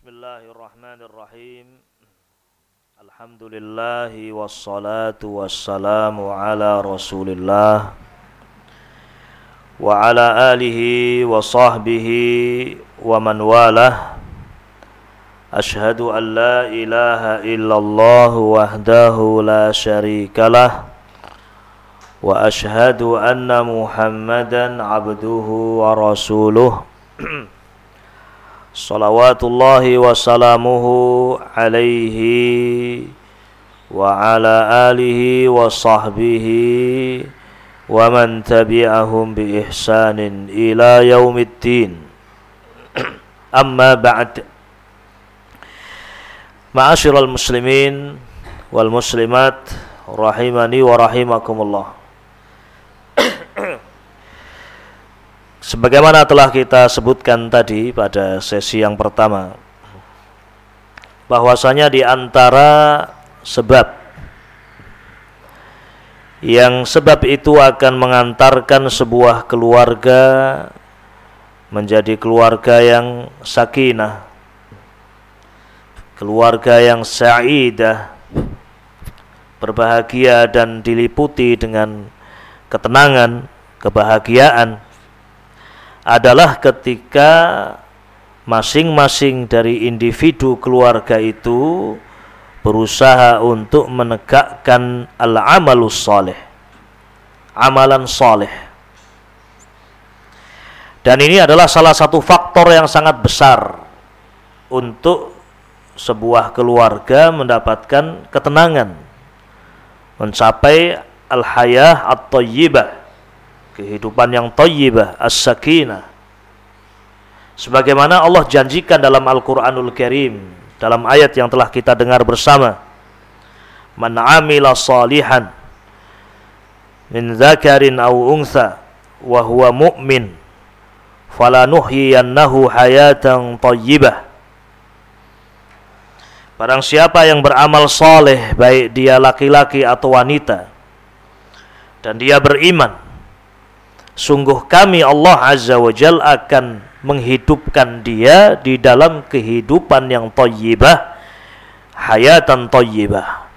Bismillahirrahmanirrahim. Alhamdulillah wassalatu wassalamu ala rasulillah Wa ala alihi wa sahbihi wa man walah. Ashhadu an la ilaha illallah wahdahu la syarikalah Wa ashhadu anna muhammadan abduhu wa rasuluh. Salawatullahi wa salamuhu alaihi wa ala alihi wa sahbihi wa man tabi'ahum bi ihsanin ila yaumiddin amma ba'd Ma'asyiral muslimin wal muslimat rahimani wa rahimakumullah Sebagaimana telah kita sebutkan tadi pada sesi yang pertama bahwasanya di antara sebab yang sebab itu akan mengantarkan sebuah keluarga menjadi keluarga yang sakinah keluarga yang sa'idah berbahagia dan diliputi dengan ketenangan, kebahagiaan adalah ketika masing-masing dari individu keluarga itu berusaha untuk menegakkan al-amalus saleh amalan saleh dan ini adalah salah satu faktor yang sangat besar untuk sebuah keluarga mendapatkan ketenangan mencapai al-hayah at-tayyibah kehidupan yang thayyibah, as-sakinah. Sebagaimana Allah janjikan dalam Al-Qur'anul Karim, dalam ayat yang telah kita dengar bersama. Man 'amila salihan min dzakarin aw untha wa huwa mu'min falanuhyiyannahu hayatan thayyibah. Barang siapa yang beramal soleh baik dia laki-laki atau wanita dan dia beriman sungguh kami Allah Azza wa Jal akan menghidupkan dia di dalam kehidupan yang tayyibah hayatan tayyibah.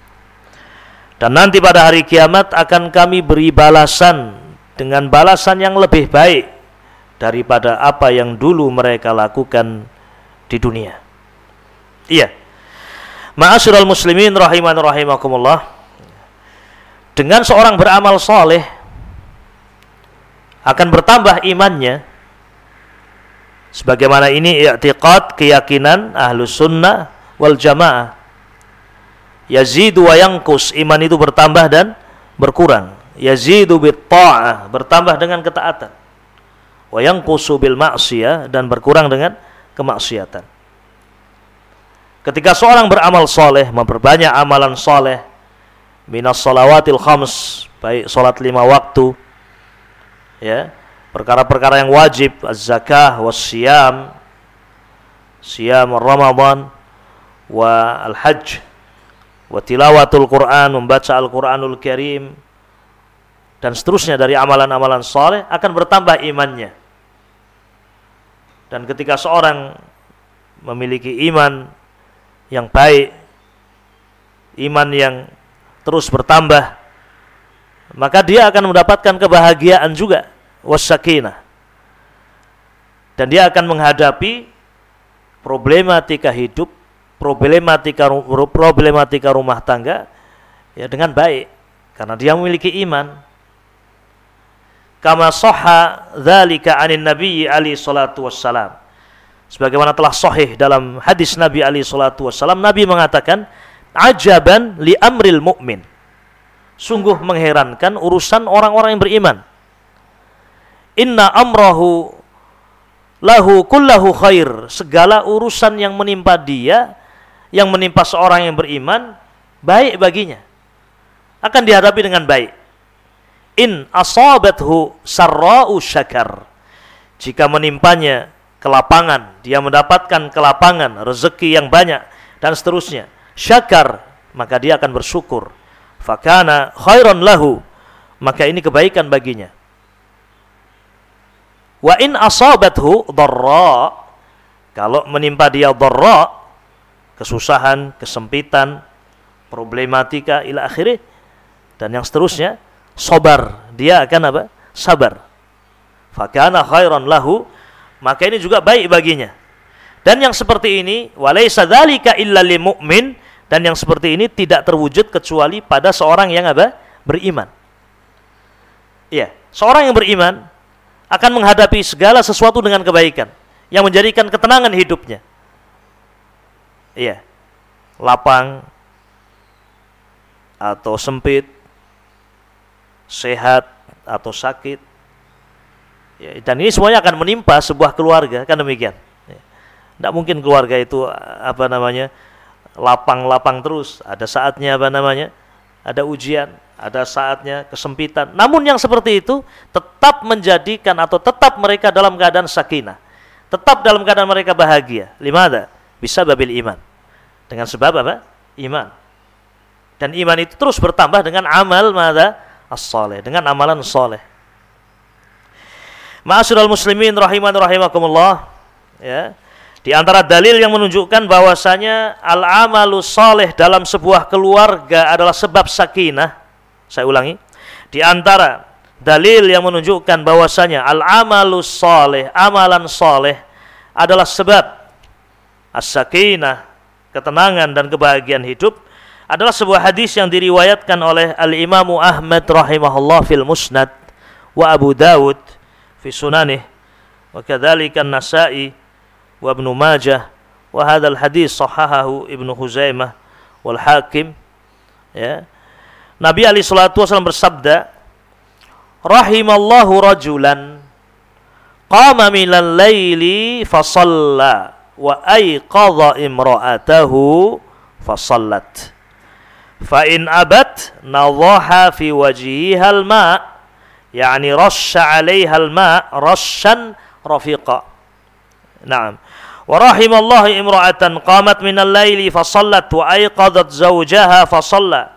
Dan nanti pada hari kiamat akan kami beri balasan dengan balasan yang lebih baik daripada apa yang dulu mereka lakukan di dunia. Iya. Ma'asyiral muslimin rahiman rahimakumullah. Dengan seorang beramal soleh akan bertambah imannya. Sebagaimana ini i'tiqad keyakinan ahlus sunnah wal jamaah. Yazidu wa yankus iman itu bertambah dan berkurang. Yazidu bit ta'ah bertambah dengan ketaatan. Wa yanqusu bil ma'siyah dan berkurang dengan kemaksiatan. Ketika seorang beramal soleh memperbanyak amalan soleh minas salawatil khams baik salat lima waktu ya. Perkara-perkara yang wajib az-zakah was-siyam siyam Ramadan wa al-hajj wa tilawatul Quran membaca Al-Qur'anul Karim dan seterusnya dari amalan-amalan soleh akan bertambah imannya. Dan ketika seorang memiliki iman yang baik iman yang terus bertambah maka dia akan mendapatkan kebahagiaan juga wasakinah. Dan dia akan menghadapi problematika hidup, problematika problematika rumah tangga ya dengan baik karena dia memiliki iman. Kama sahha dzalika anin Nabi ali salatu wassalam. Sebagaimana telah sahih dalam hadis Nabi ali salatu wassalam, Nabi mengatakan, "Ajaban li amril mu'min." Sungguh mengherankan urusan orang-orang yang beriman inna amrahu lahu kullahu khair. Segala urusan yang menimpa dia yang menimpa seorang yang beriman baik baginya. Akan dihadapi dengan baik. In asabathu sarra'u syakar. Jika menimpanya kelapangan dia mendapatkan kelapangan rezeki yang banyak dan seterusnya. Syakar maka dia akan bersyukur. Fakana khairan lahu maka ini kebaikan baginya Wa in asabathu dharra Kalau menimpa dia dharra, kesusahan, kesempitan, problematika ila akhirnya dan yang seterusnya, sabar. Dia akan apa? Sabar. Fakana khairan lahu, maka ini juga baik baginya. Dan yang seperti ini, walaysa dzalika illa mu'min dan yang seperti ini tidak terwujud kecuali pada seorang yang apa? Beriman. Iya, seorang yang beriman akan menghadapi segala sesuatu dengan kebaikan yang menjadikan ketenangan hidupnya. Iya. Lapang atau sempit, sehat atau sakit. Ya, dan ini semuanya akan menimpa sebuah keluarga, kan demikian. Tidak ya. mungkin keluarga itu apa namanya lapang-lapang terus. Ada saatnya apa namanya? Ada ujian, ada saatnya kesempitan. Namun yang seperti itu tetap menjadikan atau tetap mereka dalam keadaan sakinah tetap dalam keadaan mereka bahagia. Lima ada Bisa babil iman. Dengan sebab apa? Iman. Dan iman itu terus bertambah dengan amal mada as-saleh, dengan amalan saleh. Ma'asyiral muslimin rahiman rahimakumullah, ya. Di antara dalil yang menunjukkan bahwasanya al-amalu saleh dalam sebuah keluarga adalah sebab sakinah. Saya ulangi. Di antara dalil yang menunjukkan bahwasanya al-amalu saleh, amalan saleh adalah sebab as-sakinah, ketenangan dan kebahagiaan hidup adalah sebuah hadis yang diriwayatkan oleh Al-Imam Ahmad rahimahullah fil Musnad wa Abu Dawud fi sunanih wa kadzalika An-Nasa'i وابن ماجه وهذا الحديث صححه ابن خزيمة والحاكم ya. Nabi Ali Shallallahu Wasallam bersabda رحم الله رجلا قام من الليل فصلى وأيقظ امرأته فصلت. فإن أبت نضح في وجهها الماء يعني رش عليها الماء رشا رفيقا. نعم. Wa rahimallahu imra'atan qamat minal laili fasallat wa ayqadat zawjaha fasalla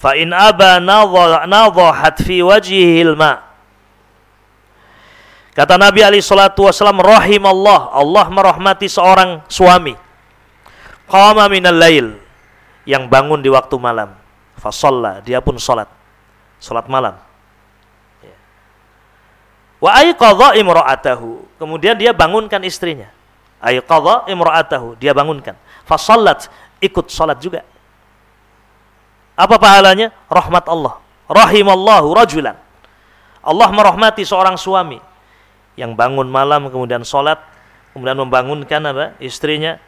fa nadhahat fi wajhihil ma Kata Nabi Ali Shallallahu Wasallam, Allah, Allah merahmati seorang suami. Qama minal lail, yang bangun di waktu malam. Fasalla, dia pun salat. Salat malam. Ya. Wa ayqadha imra'atahu. Kemudian dia bangunkan istrinya. Ayqadha imra'atahu, dia bangunkan. Fasallat, ikut salat juga. Apa pahalanya? Rahmat Allah. Rahimallahu rajulan. Allah merahmati seorang suami yang bangun malam kemudian sholat kemudian membangunkan apa istrinya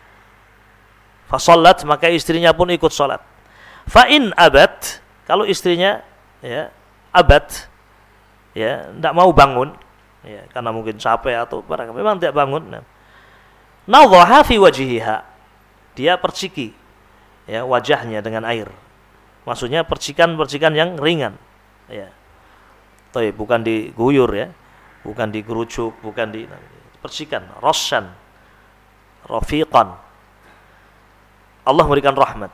fasolat maka istrinya pun ikut sholat fa'in abad kalau istrinya ya abad ya tidak mau bangun ya karena mungkin capek atau barang memang tidak bangun nah. Nadhaha fi wajihiha dia perciki ya wajahnya dengan air Maksudnya percikan-percikan yang ringan. Ya. Tapi bukan diguyur ya. Bukan digerucuk, bukan di percikan, roshan, rafiqan. Allah memberikan rahmat.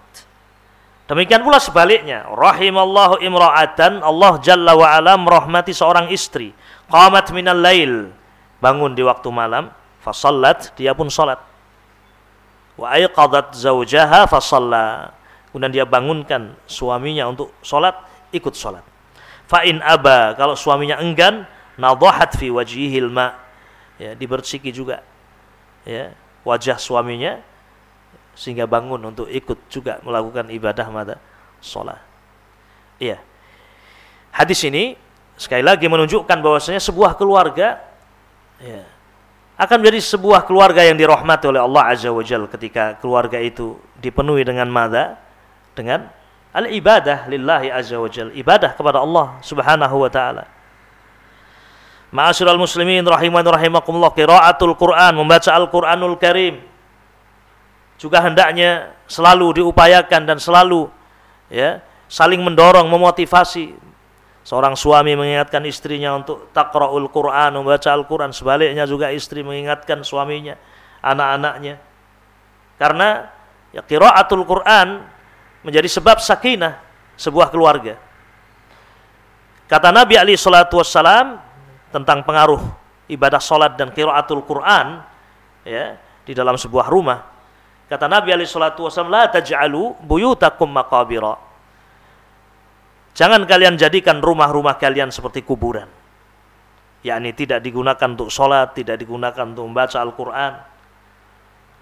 Demikian pula sebaliknya, rahimallahu imra'atan, Allah Jalla wa ala merahmati seorang istri. Qamat minal lail, bangun di waktu malam, fasallat, dia pun salat. Wa aiqadat zawjaha fasalla kemudian dia bangunkan suaminya untuk sholat, ikut sholat. Fa'in aba, kalau suaminya enggan, nadhahat fi wajihil ma. Ya, dibersiki juga. Ya, wajah suaminya sehingga bangun untuk ikut juga melakukan ibadah mata sholat. Iya. Hadis ini sekali lagi menunjukkan bahwasanya sebuah keluarga ya, akan menjadi sebuah keluarga yang dirahmati oleh Allah Azza wa Jalla ketika keluarga itu dipenuhi dengan mada dengan al ibadah lillahi azza wajal ibadah kepada Allah subhanahu wa taala. Ma'asyiral muslimin rahiman rahimakumullah qiraatul Quran membaca Al-Qur'anul Karim. Juga hendaknya selalu diupayakan dan selalu ya saling mendorong memotivasi seorang suami mengingatkan istrinya untuk taqra'ul Quran membaca Al-Quran sebaliknya juga istri mengingatkan suaminya anak-anaknya karena ya qiraatul Quran menjadi sebab sakinah sebuah keluarga. Kata Nabi Ali Shallallahu Wasallam tentang pengaruh ibadah solat dan kiraatul Quran, ya di dalam sebuah rumah. Kata Nabi alaihi salatu wasallam, "La taj'alu buyutakum maqabira." Jangan kalian jadikan rumah-rumah kalian seperti kuburan. yakni tidak digunakan untuk sholat, tidak digunakan untuk membaca Al-Quran.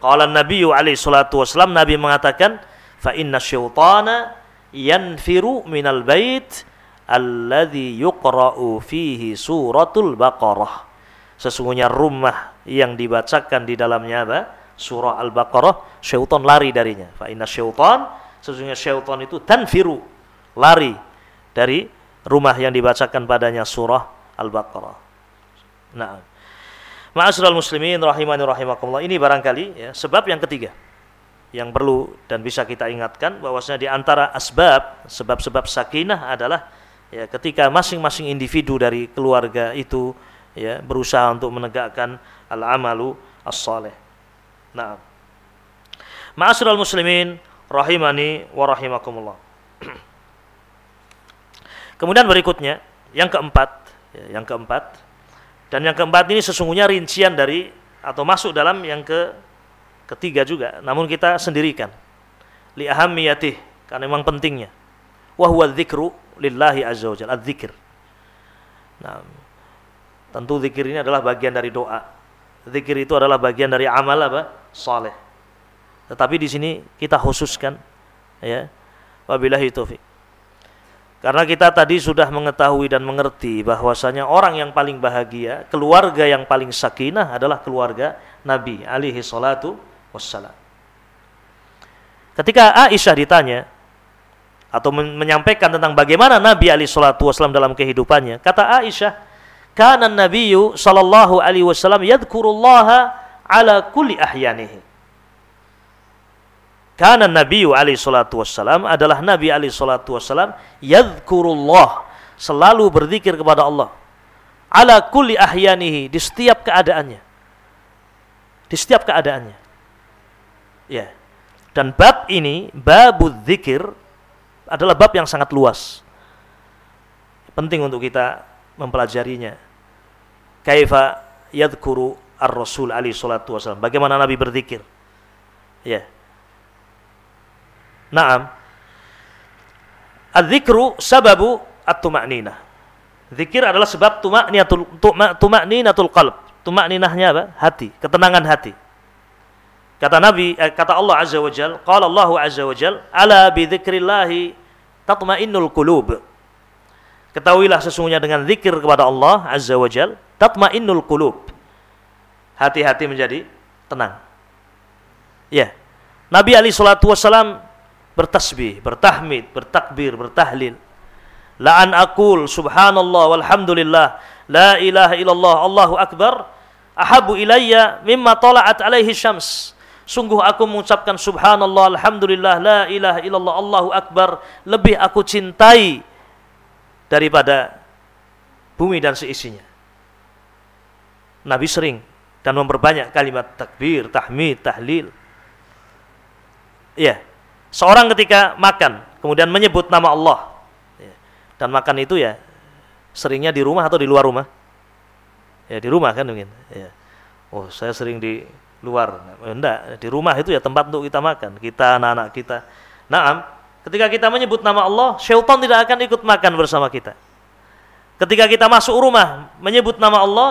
Qala Nabi alaihi salatu wasallam, Nabi mengatakan, "Fa inna syaitana yanfiru minal bait alladhi yuqra'u fihi suratul Baqarah." Sesungguhnya rumah yang dibacakan di dalamnya apa? Surah Al-Baqarah, syaitan lari darinya. Fa inna syaitan, sesungguhnya syaitan itu tanfiru, lari dari rumah yang dibacakan padanya surah Al-Baqarah. Nah, Ma'asyiral muslimin rahimani rahimakumullah. Ini barangkali ya, sebab yang ketiga yang perlu dan bisa kita ingatkan bahwasanya di antara asbab sebab-sebab sakinah adalah ya ketika masing-masing individu dari keluarga itu ya berusaha untuk menegakkan al-amalu as-saleh. Nah. Ma'asyiral muslimin rahimani wa rahimakumullah. Kemudian berikutnya yang keempat, ya, yang keempat dan yang keempat ini sesungguhnya rincian dari atau masuk dalam yang ke ketiga juga, namun kita sendirikan. Li ahammiyatih karena memang pentingnya. Wa huwa dzikru lillahi azza wajalla, adzikir. Nah, tentu zikir ini adalah bagian dari doa. Zikir itu adalah bagian dari amal apa? Saleh. Tetapi di sini kita khususkan ya. Wabillahi taufik. Karena kita tadi sudah mengetahui dan mengerti bahwasanya orang yang paling bahagia, keluarga yang paling sakinah adalah keluarga Nabi alaihi salatu wassalam. Ketika Aisyah ditanya atau menyampaikan tentang bagaimana Nabi alaihi salatu wassalam dalam kehidupannya, kata Aisyah, "Kana Nabiyyu sallallahu alaihi wasallam yadhkurullaha ala kulli ahyanihi." Karena Nabi alaihi salatu wassalam adalah Nabi alaihi salatu wassalam yadhkurullah selalu berzikir kepada Allah. Ala kulli ahyanihi di setiap keadaannya. Di setiap keadaannya. Ya. Dan bab ini babud zikir adalah bab yang sangat luas. Penting untuk kita mempelajarinya. Kaifa yadhkuru ar-rasul alaihi salatu wassalam. Bagaimana nabi berzikir? Ya Naam. Adzikru sababu at-tuma'ninah. Zikir adalah sebab tuma'ninatul tuma'ninatul qalb. Tuma'ninahnya apa? Hati, ketenangan hati. Kata Nabi, eh, kata Allah Azza wa Jal, qala Allah Azza wa Jal, ala bi dzikrillahi tatma'innul qulub. Ketahuilah sesungguhnya dengan zikir kepada Allah Azza wa Jal, tatma'innul qulub. Hati-hati menjadi tenang. Ya. Nabi Ali salatu wasalam bertasbih, bertahmid, bertakbir, bertahlil. La an aqul subhanallah walhamdulillah la ilaha illallah Allahu akbar ahabu ilayya mimma tala'at alaihi syams. Sungguh aku mengucapkan subhanallah alhamdulillah la ilaha illallah Allahu akbar lebih aku cintai daripada bumi dan seisinya. Nabi sering dan memperbanyak kalimat takbir, tahmid, tahlil. Iya. Seorang ketika makan, kemudian menyebut nama Allah. Ya. Dan makan itu ya seringnya di rumah atau di luar rumah? Ya di rumah kan mungkin. Ya. Oh saya sering di luar. Oh, enggak, di rumah itu ya tempat untuk kita makan. Kita, anak-anak kita. Naam, ketika kita menyebut nama Allah, syaitan tidak akan ikut makan bersama kita. Ketika kita masuk rumah menyebut nama Allah,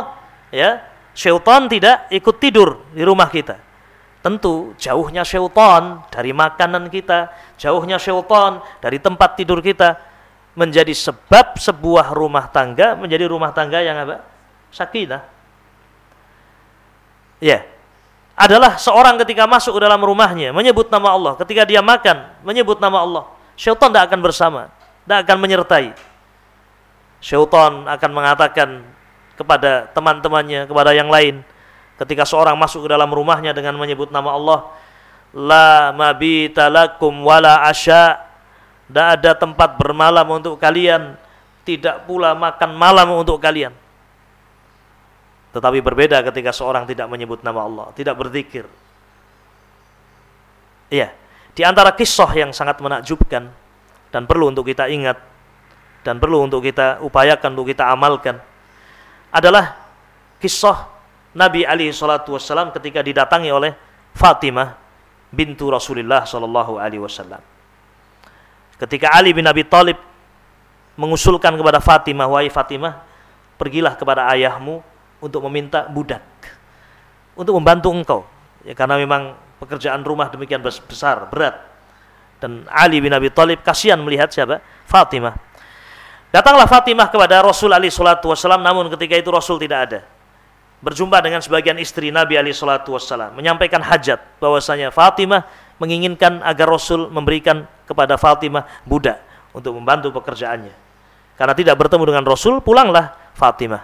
ya, syaitan tidak ikut tidur di rumah kita. Tentu jauhnya syaitan dari makanan kita, jauhnya syaitan dari tempat tidur kita menjadi sebab sebuah rumah tangga menjadi rumah tangga yang apa? Sakinah. Ya. Adalah seorang ketika masuk ke dalam rumahnya menyebut nama Allah, ketika dia makan menyebut nama Allah, syaitan tidak akan bersama, tidak akan menyertai. Syaitan akan mengatakan kepada teman-temannya, kepada yang lain, ketika seorang masuk ke dalam rumahnya dengan menyebut nama Allah la mabita lakum wala asya. Tidak ada tempat bermalam untuk kalian tidak pula makan malam untuk kalian. Tetapi berbeda ketika seorang tidak menyebut nama Allah tidak berzikir. Iya di antara kisah yang sangat menakjubkan dan perlu untuk kita ingat dan perlu untuk kita upayakan untuk kita amalkan adalah kisah Nabi alaihi wassalam ketika didatangi oleh Fatimah bintu Rasulullah sallallahu alaihi wasallam. Ketika Ali bin Abi Thalib mengusulkan kepada Fatimah, "Wahai Fatimah, pergilah kepada ayahmu untuk meminta budak untuk membantu engkau." Ya karena memang pekerjaan rumah demikian besar, berat. Dan Ali bin Abi Thalib kasihan melihat siapa? Fatimah. Datanglah Fatimah kepada Rasul Ali salatu wasallam namun ketika itu Rasul tidak ada berjumpa dengan sebagian istri Nabi Ali Shallallahu Wasallam menyampaikan hajat bahwasanya Fatimah menginginkan agar Rasul memberikan kepada Fatimah budak untuk membantu pekerjaannya. Karena tidak bertemu dengan Rasul, pulanglah Fatimah.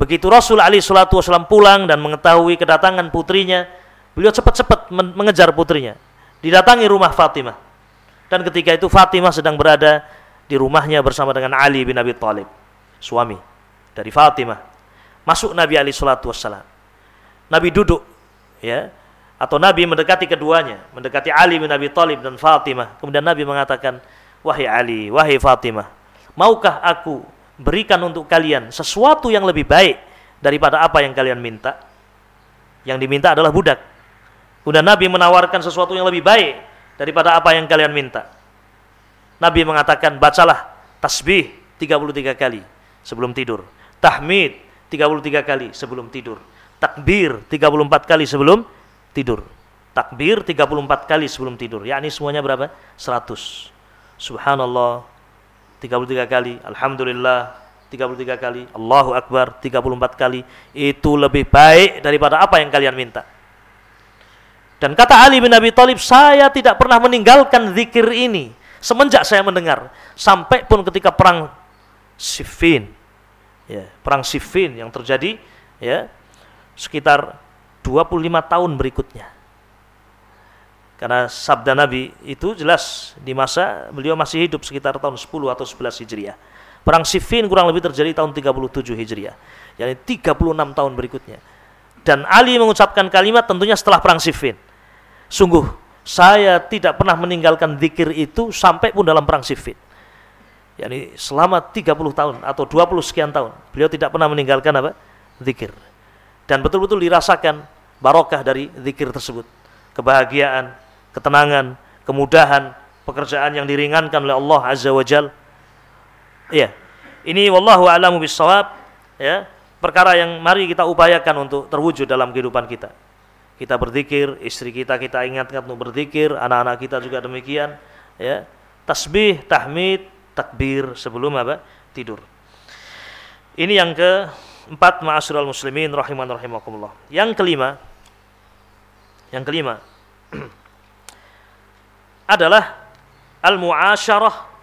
Begitu Rasul Ali Shallallahu Wasallam pulang dan mengetahui kedatangan putrinya, beliau cepat-cepat mengejar putrinya. Didatangi rumah Fatimah. Dan ketika itu Fatimah sedang berada di rumahnya bersama dengan Ali bin Abi Thalib, suami dari Fatimah Masuk Nabi Ali Shallallahu Wasallam. Nabi duduk, ya, atau Nabi mendekati keduanya, mendekati Ali bin Abi Thalib dan Fatimah. Kemudian Nabi mengatakan, wahai Ali, wahai Fatimah, maukah aku berikan untuk kalian sesuatu yang lebih baik daripada apa yang kalian minta? Yang diminta adalah budak. Kemudian Nabi menawarkan sesuatu yang lebih baik daripada apa yang kalian minta. Nabi mengatakan, bacalah tasbih 33 kali sebelum tidur. Tahmid 33 kali sebelum tidur. Takbir 34 kali sebelum tidur. Takbir 34 kali sebelum tidur. Yakni semuanya berapa? 100. Subhanallah 33 kali, Alhamdulillah 33 kali, Allahu Akbar 34 kali. Itu lebih baik daripada apa yang kalian minta. Dan kata Ali bin Abi Thalib, saya tidak pernah meninggalkan zikir ini semenjak saya mendengar sampai pun ketika perang Siffin ya, perang Siffin yang terjadi ya sekitar 25 tahun berikutnya. Karena sabda Nabi itu jelas di masa beliau masih hidup sekitar tahun 10 atau 11 Hijriah. Perang Siffin kurang lebih terjadi tahun 37 Hijriah. yakni 36 tahun berikutnya. Dan Ali mengucapkan kalimat tentunya setelah perang Siffin. Sungguh saya tidak pernah meninggalkan zikir itu sampai pun dalam perang Siffin yakni selama 30 tahun atau 20 sekian tahun beliau tidak pernah meninggalkan apa? Zikir. Dan betul-betul dirasakan barokah dari zikir tersebut. Kebahagiaan ketenangan kemudahan pekerjaan yang diringankan oleh Allah azza wajal iya. Ini wallahu a'lamu bissawab ya. Perkara yang mari kita upayakan untuk terwujud dalam kehidupan kita. Kita berzikir istri kita kita ingatkan untuk berzikir anak-anak kita juga demikian ya. Tasbih tahmid takbir sebelum apa? Tidur. Ini yang keempat ma'asyiral muslimin rahiman rahimakumullah. Yang kelima yang kelima adalah al-muasyarah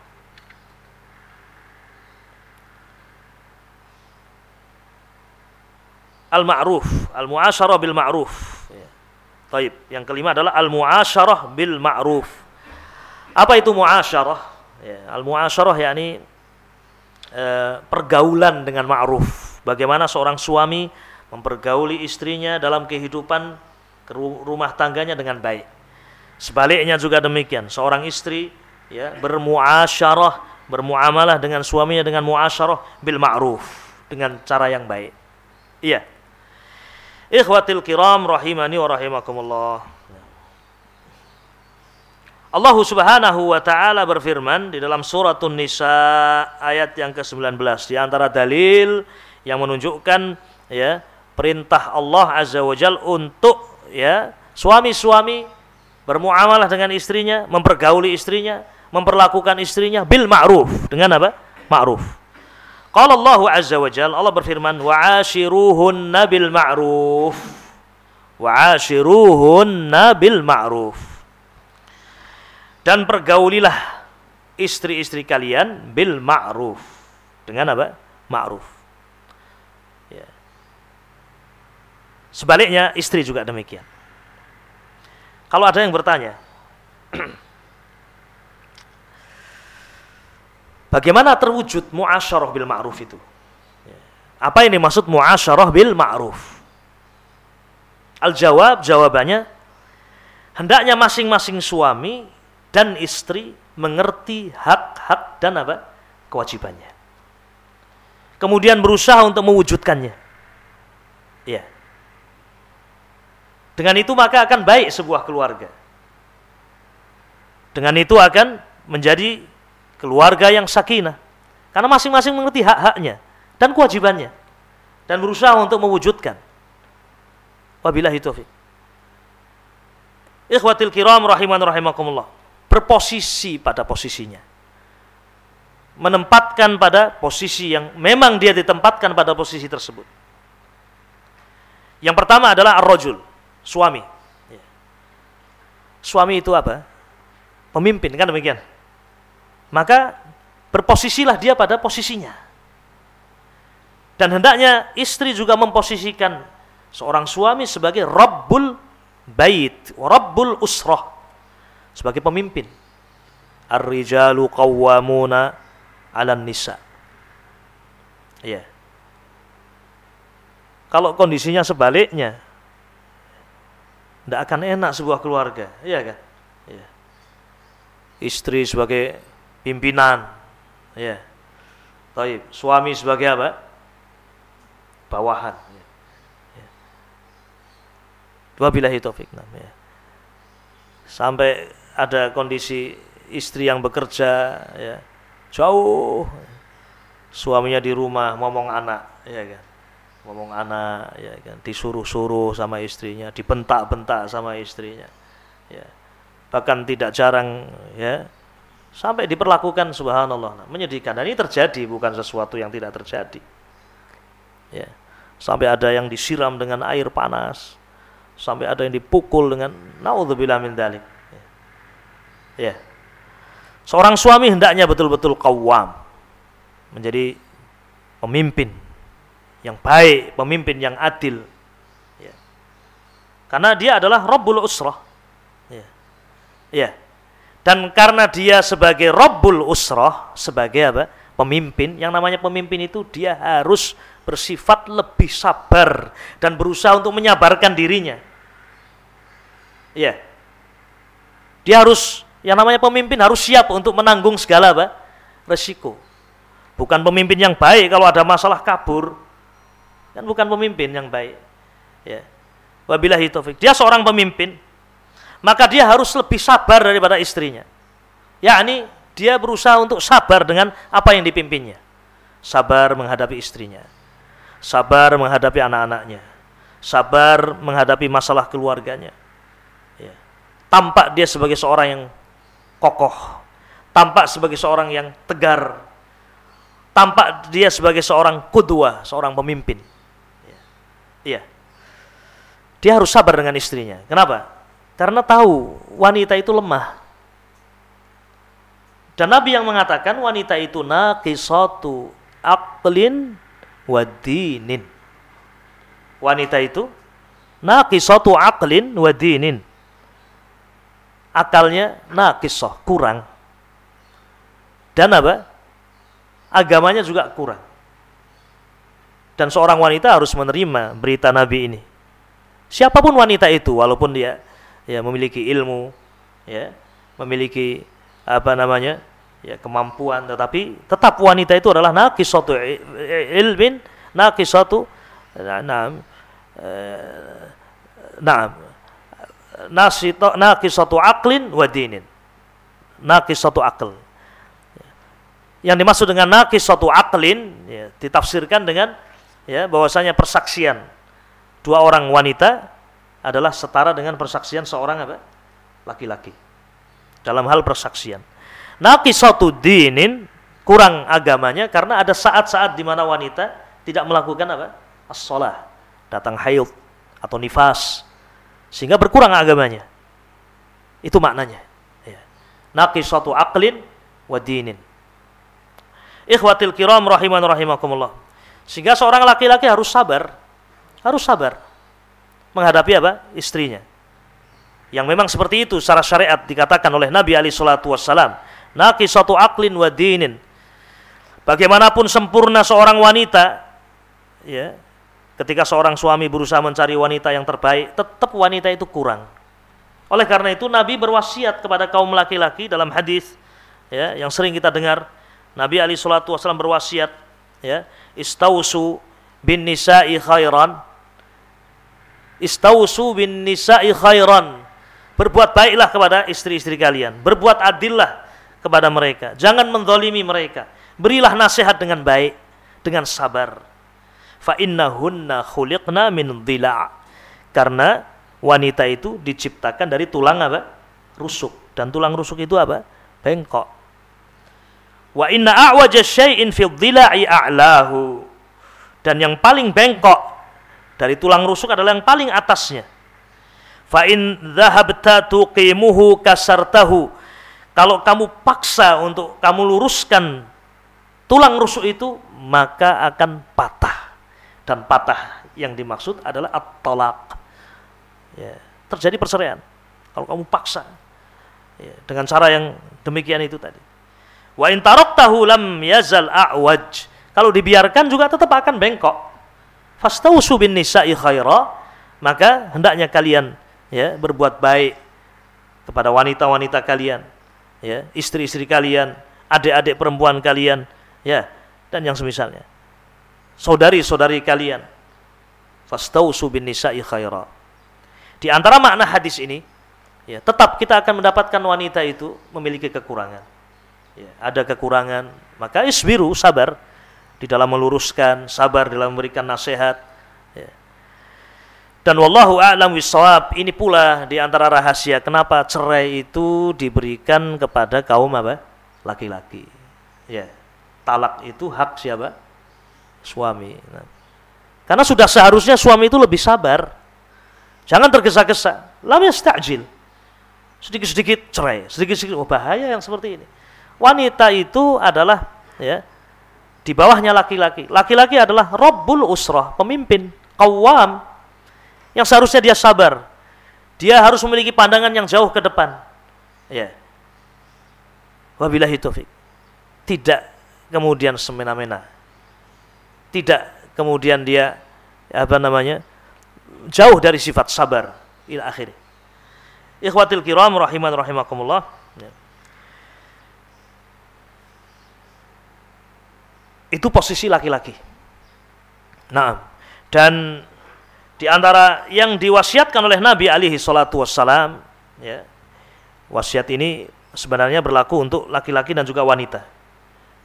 al-ma'ruf, al-muasyarah bil ma'ruf. Ya. Taib. Yang kelima adalah al-muasyarah bil ma'ruf. Apa itu muasyarah? Ya, al-muasyarah yakni e, pergaulan dengan ma'ruf. Bagaimana seorang suami mempergauli istrinya dalam kehidupan rumah tangganya dengan baik. Sebaliknya juga demikian, seorang istri ya bermuasyarah, bermuamalah dengan suaminya dengan muasyarah bil ma'ruf, dengan cara yang baik. Iya. Ikhwatil kiram rahimani wa rahimakumullah. Allah Subhanahu wa taala berfirman di dalam surat Nisa ayat yang ke-19 di antara dalil yang menunjukkan ya perintah Allah Azza wa Jal untuk ya suami-suami bermuamalah dengan istrinya, mempergauli istrinya, memperlakukan istrinya bil ma'ruf dengan apa? Ma'ruf. Qala Allah Azza wa Jal Allah berfirman wa ashiruhunna bil ma'ruf. Wa bil ma'ruf dan pergaulilah istri-istri kalian bil ma'ruf. Dengan apa? Ma'ruf. Ya. sebaliknya istri juga demikian. Kalau ada yang bertanya bagaimana terwujud muasyarah bil ma'ruf itu? Ya. apa ini maksud muasyarah bil ma'ruf? Al jawab jawabannya hendaknya masing-masing suami dan istri mengerti hak-hak dan apa kewajibannya. Kemudian berusaha untuk mewujudkannya. Ya. Dengan itu maka akan baik sebuah keluarga. Dengan itu akan menjadi keluarga yang sakinah. Karena masing-masing mengerti hak-haknya dan kewajibannya dan berusaha untuk mewujudkan. Wabillahi taufik. Ikhwatil kiram rahiman rahimakumullah. Berposisi pada posisinya. Menempatkan pada posisi yang memang dia ditempatkan pada posisi tersebut. Yang pertama adalah ar-rajul, suami. Ya. Suami itu apa? Pemimpin, kan demikian. Maka berposisilah dia pada posisinya. Dan hendaknya istri juga memposisikan seorang suami sebagai Rabbul Bait, Rabbul Usrah, sebagai pemimpin. Ar-rijalu qawwamuna 'alan nisa. Ya. Kalau kondisinya sebaliknya, tidak akan enak sebuah keluarga, iya kan? Ya. Istri sebagai pimpinan, ya. Taib. Suami sebagai apa? Bawahan. Ya. Ya. Wabillahi taufik. Ya. Sampai ada kondisi istri yang bekerja, ya, jauh, suaminya di rumah ngomong anak, ya kan? ngomong anak ya kan. Disuruh-suruh sama istrinya dibentak-bentak sama istrinya ya. Bahkan tidak jarang ya sampai diperlakukan subhanallah. Menyedihkan. Dan ini terjadi bukan sesuatu yang tidak terjadi ya. Sampai ada yang disiram dengan air panas sampai ada yang dipukul dengan naudzubillah min dalik. Ya seorang suami hendaknya betul-betul kawam menjadi pemimpin yang baik, pemimpin yang adil. Ya. Karena dia adalah Rabbul Usrah. Ya. ya. Dan karena dia sebagai Rabbul Usrah, sebagai apa? Pemimpin, yang namanya pemimpin itu dia harus bersifat lebih sabar dan berusaha untuk menyabarkan dirinya. Ya. Dia harus yang namanya pemimpin harus siap untuk menanggung segala apa? resiko. Bukan pemimpin yang baik kalau ada masalah kabur, Kan bukan pemimpin yang baik. Ya. Wabillahi taufik. Dia seorang pemimpin, maka dia harus lebih sabar daripada istrinya. Yakni dia berusaha untuk sabar dengan apa yang dipimpinnya. Sabar menghadapi istrinya. Sabar menghadapi anak-anaknya. Sabar menghadapi masalah keluarganya. Ya. Tampak dia sebagai seorang yang kokoh. Tampak sebagai seorang yang tegar. Tampak dia sebagai seorang kudua, seorang pemimpin. Iya. Dia harus sabar dengan istrinya. Kenapa? Karena tahu wanita itu lemah. Dan Nabi yang mengatakan wanita itu naqisatu aqlin wa dinin. Wanita itu naqisatu aqlin wa dinin. Akalnya naqisah, kurang. Dan apa? Agamanya juga kurang dan seorang wanita harus menerima berita Nabi ini. Siapa pun wanita itu, walaupun dia ya memiliki ilmu, ya memiliki apa namanya ya kemampuan, tetapi tetap wanita itu adalah naqisatu ilmin, naqisatu na'am na'am nasito naqisatu aqlin wa dinin. Naqisatu aql. Yang dimaksud dengan naqisatu aqlin ya, ditafsirkan dengan ya bahwasanya persaksian dua orang wanita adalah setara dengan persaksian seorang apa? laki-laki. Dalam hal persaksian. Naqisatu dinin kurang agamanya karena ada saat-saat di mana wanita tidak melakukan apa? as-shalah, datang haid atau nifas sehingga berkurang agamanya. Itu maknanya. Ya. Naqisatu aqlin wa dinin. Ikhwatil kiram rahiman rahimakumullah. Sehingga seorang laki-laki harus sabar, harus sabar menghadapi apa? istrinya. Yang memang seperti itu secara syariat dikatakan oleh Nabi Ali Shallallahu Wasallam. Naki satu aklin wa dinin. Bagaimanapun sempurna seorang wanita, ya, ketika seorang suami berusaha mencari wanita yang terbaik, tetap wanita itu kurang. Oleh karena itu Nabi berwasiat kepada kaum laki-laki dalam hadis ya, yang sering kita dengar. Nabi Ali Shallallahu Wasallam berwasiat ya istausu bin nisa'i khairan Istausu bin nisa'i khairan. Berbuat baiklah kepada istri-istri kalian. Berbuat adillah kepada mereka. Jangan mendolimi mereka. Berilah nasihat dengan baik, dengan sabar. Fa innahunna khuliqna min dhila' Karena wanita itu diciptakan dari tulang apa? Rusuk. Dan tulang rusuk itu apa? Bengkok. Wa inna a'waja syai'in fi dhila'i a'lahu. Dan yang paling bengkok dari tulang rusuk adalah yang paling atasnya. Fa in dhahabta tuqimuhu kasartahu. Kalau kamu paksa untuk kamu luruskan tulang rusuk itu, maka akan patah. Dan patah yang dimaksud adalah at-talaq. Ya, terjadi perceraian. Kalau kamu paksa ya, dengan cara yang demikian itu tadi. Wa in taraktahu lam yazal a'waj. Kalau dibiarkan juga tetap akan bengkok fastausu bin nisa'i khaira maka hendaknya kalian ya berbuat baik kepada wanita-wanita kalian ya istri-istri kalian adik-adik perempuan kalian ya dan yang semisalnya saudari-saudari kalian fastausu bin nisa'i khaira di antara makna hadis ini ya tetap kita akan mendapatkan wanita itu memiliki kekurangan ya, ada kekurangan maka isbiru sabar di dalam meluruskan, sabar dalam memberikan nasihat. Ya. Dan wallahu a'lam wisawab ini pula di antara rahasia kenapa cerai itu diberikan kepada kaum apa? Laki-laki. Ya. Talak itu hak siapa? Suami. Nah. Karena sudah seharusnya suami itu lebih sabar. Jangan tergesa-gesa. Lam yastajil. Sedikit-sedikit cerai, sedikit-sedikit oh bahaya yang seperti ini. Wanita itu adalah ya di bawahnya laki-laki. Laki-laki adalah Rabbul Usrah, pemimpin, kawam, yang seharusnya dia sabar. Dia harus memiliki pandangan yang jauh ke depan. Ya. Wabillahi taufik. Tidak kemudian semena-mena. Tidak kemudian dia apa namanya? jauh dari sifat sabar ila akhir. Ikhwatil kiram rahiman rahimakumullah. Ya. Itu posisi laki-laki. Nah, dan di antara yang diwasiatkan oleh Nabi alaihi salatu wassalam, ya, wasiat ini sebenarnya berlaku untuk laki-laki dan juga wanita.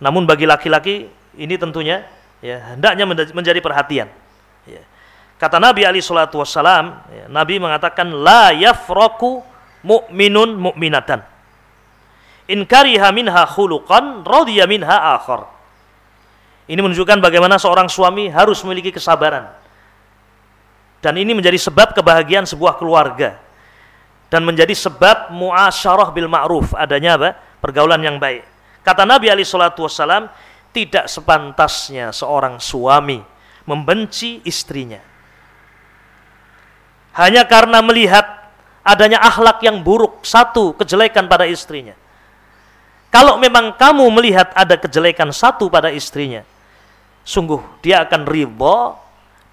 Namun bagi laki-laki ini tentunya ya hendaknya menjadi perhatian. Ya. Kata Nabi alaihi salatu wassalam, ya, Nabi mengatakan la yafraku mu'minun mu'minatan. In kariha minha khuluqan radiya minha akhar. Ini menunjukkan bagaimana seorang suami harus memiliki kesabaran. Dan ini menjadi sebab kebahagiaan sebuah keluarga. Dan menjadi sebab muasyarah bil ma'ruf. Adanya apa? Pergaulan yang baik. Kata Nabi Ali Shallallahu Wasallam, tidak sepantasnya seorang suami membenci istrinya. Hanya karena melihat adanya akhlak yang buruk, satu kejelekan pada istrinya. Kalau memang kamu melihat ada kejelekan satu pada istrinya, sungguh dia akan riba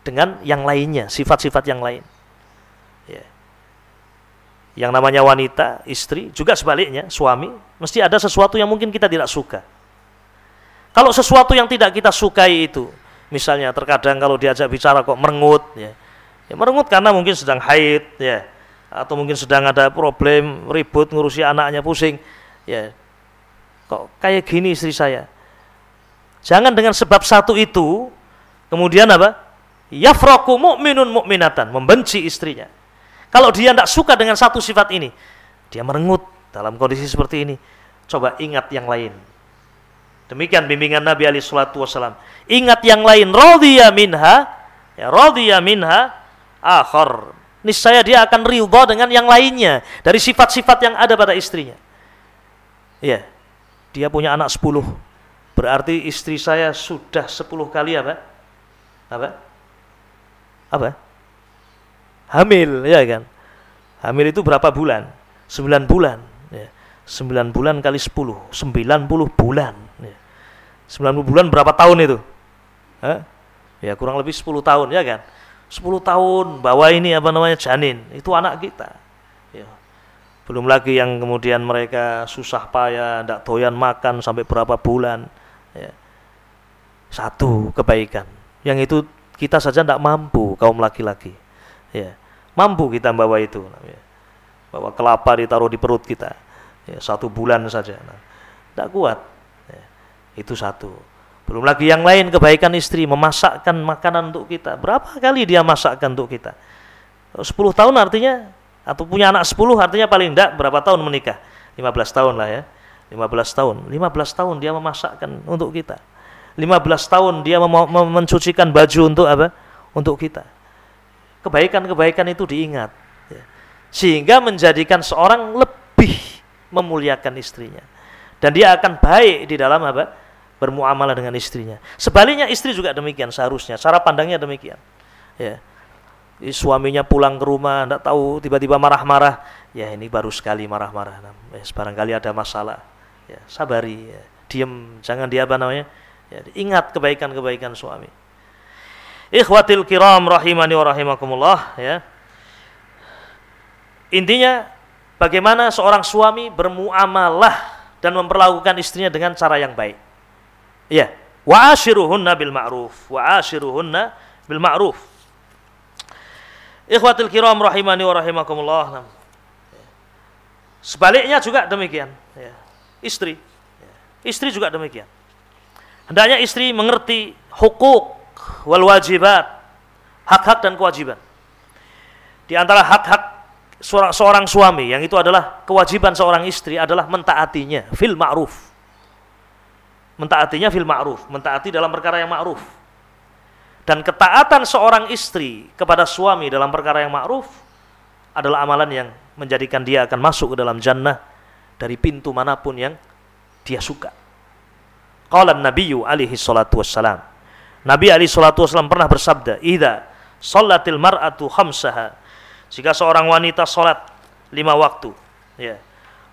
dengan yang lainnya, sifat-sifat yang lain. Ya. Yang namanya wanita, istri, juga sebaliknya, suami, mesti ada sesuatu yang mungkin kita tidak suka. Kalau sesuatu yang tidak kita sukai itu, misalnya terkadang kalau diajak bicara kok merengut, ya, ya merengut karena mungkin sedang haid, ya, atau mungkin sedang ada problem ribut ngurusi anaknya pusing, ya, kok kayak gini istri saya, Jangan dengan sebab satu itu kemudian apa? Yafraku mu'minun mu'minatan, membenci istrinya. Kalau dia tidak suka dengan satu sifat ini, dia merengut dalam kondisi seperti ini. Coba ingat yang lain. Demikian bimbingan Nabi alaihi salatu wasallam. Ingat yang lain, radhiya minha, ya radhiya minha akhar. Niscaya dia akan ridha dengan yang lainnya dari sifat-sifat yang ada pada istrinya. Iya. Dia punya anak sepuluh Berarti istri saya sudah 10 kali apa? Apa? Apa? Hamil, ya kan? Hamil itu berapa bulan? 9 bulan. Ya. 9 bulan kali 10, 90 bulan. Ya. 90 bulan berapa tahun itu? Hah? Ya kurang lebih 10 tahun, ya kan? 10 tahun bawa ini apa namanya janin, itu anak kita. Ya. Belum lagi yang kemudian mereka susah payah, tidak doyan makan sampai berapa bulan ya. satu kebaikan yang itu kita saja tidak mampu kaum laki-laki ya mampu kita bawa itu. Bawa kelapa ditaruh di perut kita. Ya, satu bulan saja. Nah, tidak kuat. Itu satu. Belum lagi yang lain kebaikan istri memasakkan makanan untuk kita. Berapa kali dia masakkan untuk kita? 10 tahun artinya atau punya anak 10 artinya paling tidak berapa tahun menikah? 15 tahun lah ya. 15 tahun. 15 tahun dia memasakkan untuk kita. 15 tahun dia mencucikan baju untuk apa? Untuk kita. Kebaikan-kebaikan itu diingat. Ya. Sehingga menjadikan seorang lebih memuliakan istrinya. Dan dia akan baik di dalam apa? Bermuamalah dengan istrinya. Sebaliknya istri juga demikian seharusnya. Cara pandangnya demikian. Ya. Suaminya pulang ke rumah, tidak tahu tiba-tiba marah-marah. Ya ini baru sekali marah-marah. Ya, barangkali ada masalah. Ya, sabari, ya. diam, jangan dia apa namanya. Ya, ingat kebaikan-kebaikan suami. Ikhwatil kiram rahimani wa rahimakumullah ya. Intinya bagaimana seorang suami bermuamalah dan memperlakukan istrinya dengan cara yang baik. Ya. Wa ashiruhunna bil ma'ruf. Wa ashiruhunna bil ma'ruf. Ikhwatul kiram rahimani wa rahimakumullah. Sebaliknya juga demikian. Ya. Istri. Ya. Istri juga demikian. Hendaknya istri mengerti hukuk wal wajibat. Hak-hak dan kewajiban. Di antara hak-hak seorang, seorang suami yang itu adalah kewajiban seorang istri adalah mentaatinya fil ma'ruf Mentaatinya fil ma'ruf, mentaati dalam perkara yang ma'ruf. Dan ketaatan seorang istri kepada suami dalam perkara yang ma'ruf adalah amalan yang menjadikan dia akan masuk ke dalam jannah dari pintu mana pun yang dia suka. Qala Nabiyyu alaihi salatu wassalam. Nabi alaihi salatu wassalam pernah bersabda, "Idza sholatil mar'atu khamsaha." Jika seorang wanita salat lima waktu, ya.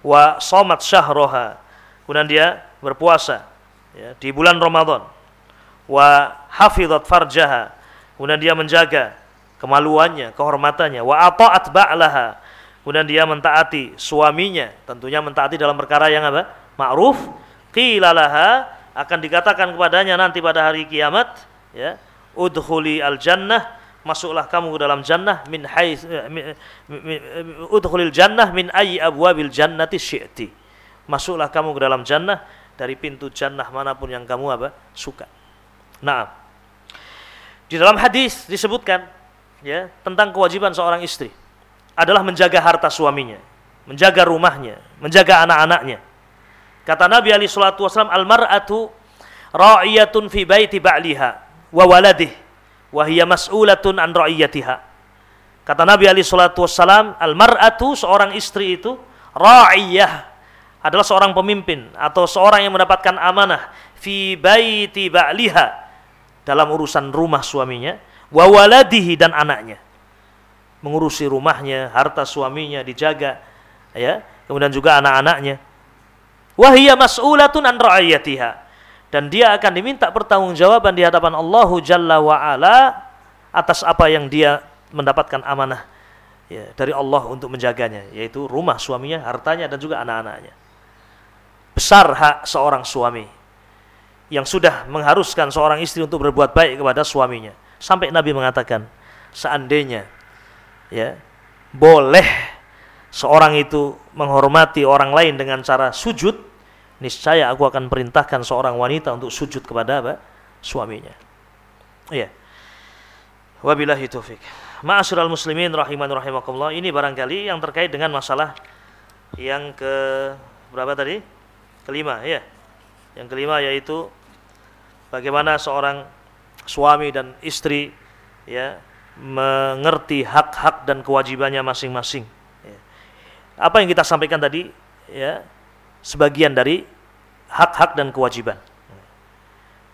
Wa shamat syahroha. Kemudian dia berpuasa ya, di bulan Ramadan. Wa hafizat farjaha. Kemudian dia menjaga kemaluannya kehormatannya. Wa ata'at ba'laha. Kemudian dia mentaati suaminya. Tentunya mentaati dalam perkara yang apa? Ma'ruf. Qilalaha akan dikatakan kepadanya nanti pada hari kiamat ya udkhuli al jannah masuklah kamu ke dalam jannah min hais udkhulil jannah min ayyi abwabil jannati syi'ti. Masuklah kamu ke dalam jannah dari pintu jannah mana pun yang kamu apa suka. Nah, di dalam hadis disebutkan ya tentang kewajiban seorang istri adalah menjaga harta suaminya, menjaga rumahnya, menjaga anak-anaknya. Kata Nabi Ali Shallallahu Wasallam, almaratu ra'iyatun fi baiti ba'liha wa waladih wa hiya mas'ulatun an ra'iyatiha. Kata Nabi Ali Shallallahu Wasallam, almaratu seorang istri itu ra'iyah adalah seorang pemimpin atau seorang yang mendapatkan amanah fi baiti ba'liha dalam urusan rumah suaminya wa waladihi dan anaknya. Mengurusi rumahnya harta suaminya dijaga ya. Kemudian juga anak-anaknya. Wahia mas'ulatun an ra'ayatiha dan dia akan diminta pertanggungjawaban di hadapan Allahu Jalla wa ala atas apa yang dia mendapatkan amanah ya, dari Allah untuk menjaganya yaitu rumah suaminya hartanya dan juga anak-anaknya besar hak seorang suami yang sudah mengharuskan seorang istri untuk berbuat baik kepada suaminya. Sampai Nabi mengatakan, seandainya ya boleh seorang itu menghormati orang lain dengan cara sujud, niscaya aku akan perintahkan seorang wanita untuk sujud kepada apa? suaminya. Iya. Wabillahi taufik. Ma'asyiral muslimin rahiman rahimakumullah. Ini barangkali yang terkait dengan masalah yang ke berapa tadi? Kelima ya. Yang kelima yaitu bagaimana seorang suami dan istri ya mengerti hak-hak dan kewajibannya masing-masing. Ya. Apa yang kita sampaikan tadi ya sebagian dari hak-hak dan kewajiban.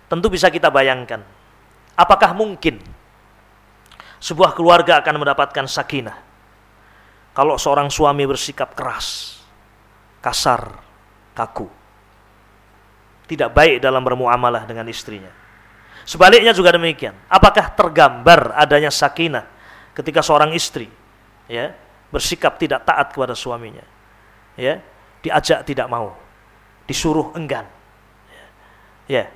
Tentu bisa kita bayangkan. Apakah mungkin sebuah keluarga akan mendapatkan sakinah kalau seorang suami bersikap keras, kasar, kaku. Tidak baik dalam bermuamalah dengan istrinya. Sebaliknya juga demikian. Apakah tergambar adanya sakinah ketika seorang istri ya bersikap tidak taat kepada suaminya? Ya, diajak tidak mau, disuruh enggan. Ya.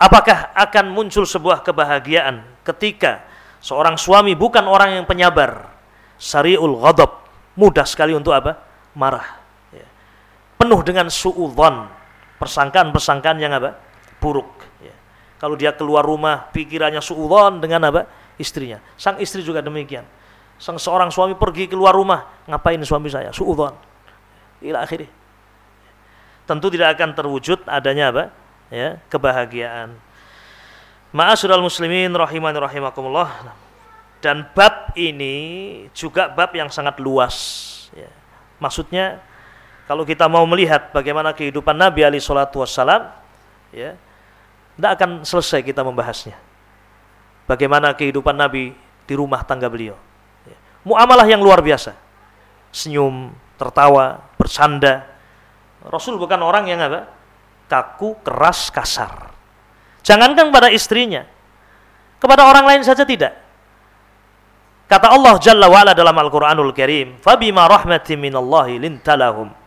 Apakah akan muncul sebuah kebahagiaan ketika seorang suami bukan orang yang penyabar, sariul ghadab, mudah sekali untuk apa? marah. Ya. Penuh dengan suudzon, persangkaan-persangkaan yang apa? buruk. Ya. Kalau dia keluar rumah, pikirannya suudzon dengan apa? istrinya. Sang istri juga demikian. Sang seorang suami pergi keluar rumah, ngapain suami saya? Suudzon. Ila akhirnya. Tentu tidak akan terwujud adanya apa? Ya, kebahagiaan. Ma'asyiral muslimin rahimani rahimakumullah. Dan bab ini juga bab yang sangat luas. Ya. Maksudnya kalau kita mau melihat bagaimana kehidupan Nabi Ali Shallallahu Wasallam, ya, tidak akan selesai kita membahasnya. Bagaimana kehidupan Nabi di rumah tangga beliau. Ya. Muamalah yang luar biasa. Senyum, tertawa, bercanda. Rasul bukan orang yang apa? Kaku, keras, kasar. Jangankan pada istrinya, kepada orang lain saja tidak. Kata Allah Jalla wa'ala dalam Al-Quranul Karim, فَبِمَا رَحْمَةٍ مِنَ اللَّهِ لِنْتَلَهُمْ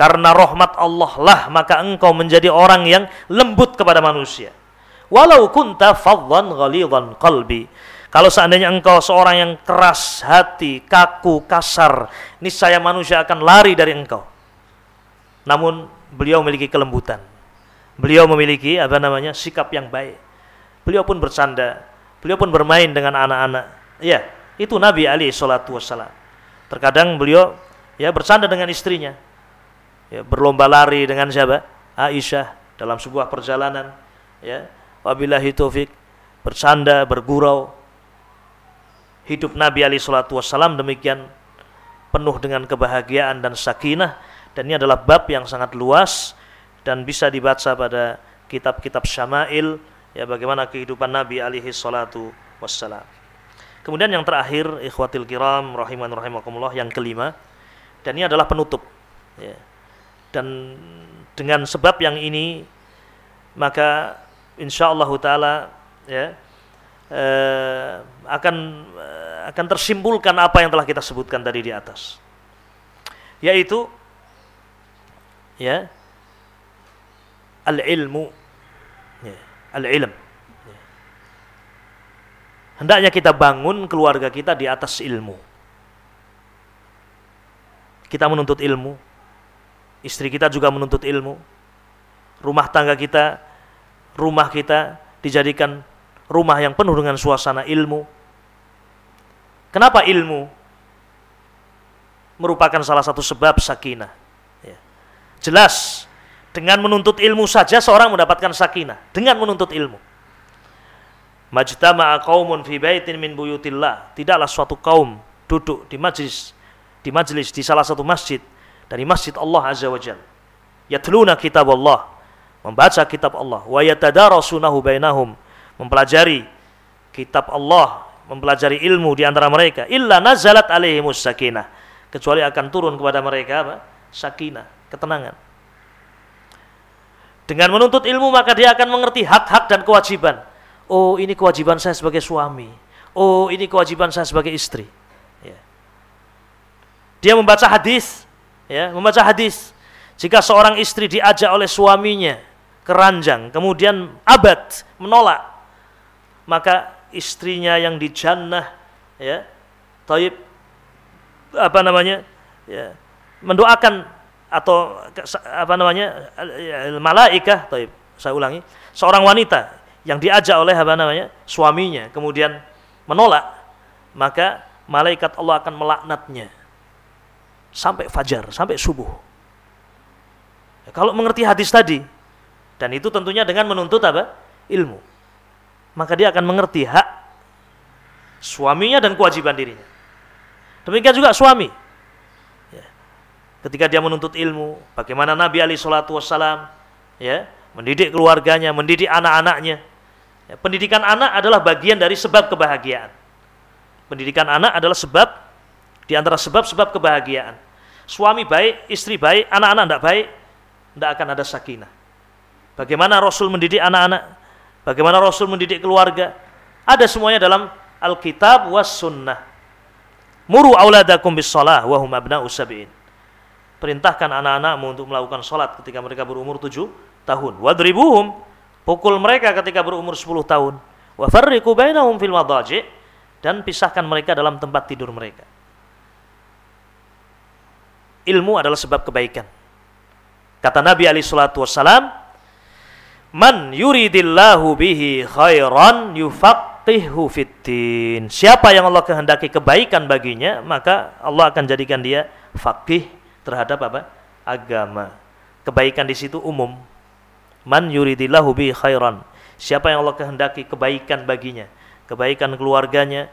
karena rahmat Allah lah, maka engkau menjadi orang yang lembut kepada manusia. Walau kunta fadhan ghalidhan qalbi. Kalau seandainya engkau seorang yang keras hati, kaku, kasar, niscaya manusia akan lari dari engkau. Namun beliau memiliki kelembutan. Beliau memiliki apa namanya? sikap yang baik. Beliau pun bercanda, beliau pun bermain dengan anak-anak. Ya, itu Nabi Ali Shallallahu Wasallam. Terkadang beliau ya bercanda dengan istrinya, ya, berlomba lari dengan siapa? Aisyah dalam sebuah perjalanan, ya, wabillahi taufik, bercanda, bergurau. Hidup Nabi Ali Shallallahu Wasallam demikian penuh dengan kebahagiaan dan sakinah dan ini adalah bab yang sangat luas dan bisa dibaca pada kitab-kitab syama'il ya bagaimana kehidupan Nabi alaihi salatu wassalam. Kemudian yang terakhir, ikhwatil kiram, rahiman rahimakumullah, yang kelima, dan ini adalah penutup. Ya. Dan dengan sebab yang ini, maka insya Allah taala ya eh, akan eh, akan tersimpulkan apa yang telah kita sebutkan tadi di atas, yaitu ya al ilmu, ya, al ilm Hendaknya kita bangun keluarga kita di atas ilmu. Kita menuntut ilmu. Istri kita juga menuntut ilmu. Rumah tangga kita, rumah kita dijadikan rumah yang penuh dengan suasana ilmu. Kenapa ilmu? Merupakan salah satu sebab sakinah. Ya. Jelas, dengan menuntut ilmu saja seorang mendapatkan sakinah. Dengan menuntut ilmu majtama'a qaumun fi baitin min buyutillah tidaklah suatu kaum duduk di majlis di majlis di salah satu masjid dari masjid Allah azza wajalla yatluna kitab Allah membaca kitab Allah. Wa yatadarasunahu bainahum mempelajari kitab Allah mempelajari ilmu di antara mereka. Illa nazalat alaihimus sakinah. Kecuali akan turun kepada mereka apa? Sakinah ketenangan. Dengan menuntut ilmu maka dia akan mengerti hak-hak dan kewajiban. Oh ini kewajiban saya sebagai suami. Oh ini kewajiban saya sebagai istri. Ya. Dia membaca hadis, ya, membaca hadis. Jika seorang istri diajak oleh suaminya ke ranjang, kemudian abad menolak, maka istrinya yang di jannah, ya, taib, apa namanya, ya, mendoakan atau apa namanya, ya, malaikah, taib, saya ulangi, seorang wanita yang diajak oleh apa namanya suaminya kemudian menolak maka malaikat Allah akan melaknatnya sampai fajar sampai subuh. Ya, kalau mengerti hadis tadi dan itu tentunya dengan menuntut apa? Ilmu. Maka dia akan mengerti hak suaminya dan kewajiban dirinya. Demikian juga suami. Ya. ketika dia menuntut ilmu bagaimana Nabi Ali Shallallahu Wasallam ya mendidik keluarganya mendidik anak-anaknya. Ya, pendidikan anak adalah bagian dari sebab kebahagiaan. Pendidikan anak adalah sebab di antara sebab-sebab kebahagiaan. Suami baik, istri baik, anak-anak tidak baik, tidak akan ada sakinah. Bagaimana Rasul mendidik anak-anak? Bagaimana Rasul mendidik keluarga? Ada semuanya dalam Alkitab was sunnah. Muru auladakum bis salah wa hum abna'u sab'in. Perintahkan anak-anakmu untuk melakukan salat ketika mereka berumur tujuh tahun. Wadribuhum Pukul mereka ketika berumur 10 tahun. Wa farriqu bainahum fil madaji' dan pisahkan mereka dalam tempat tidur mereka. Ilmu adalah sebab kebaikan. Kata Nabi alaihi salatu wassalam, "Man yuridillahu bihi khairan yufaqihu fiddin." Siapa yang Allah kehendaki kebaikan baginya, maka Allah akan jadikan dia faqih terhadap apa? agama. Kebaikan di situ umum. Man yuridillahu bihi khairan. Siapa yang Allah kehendaki kebaikan baginya, kebaikan keluarganya,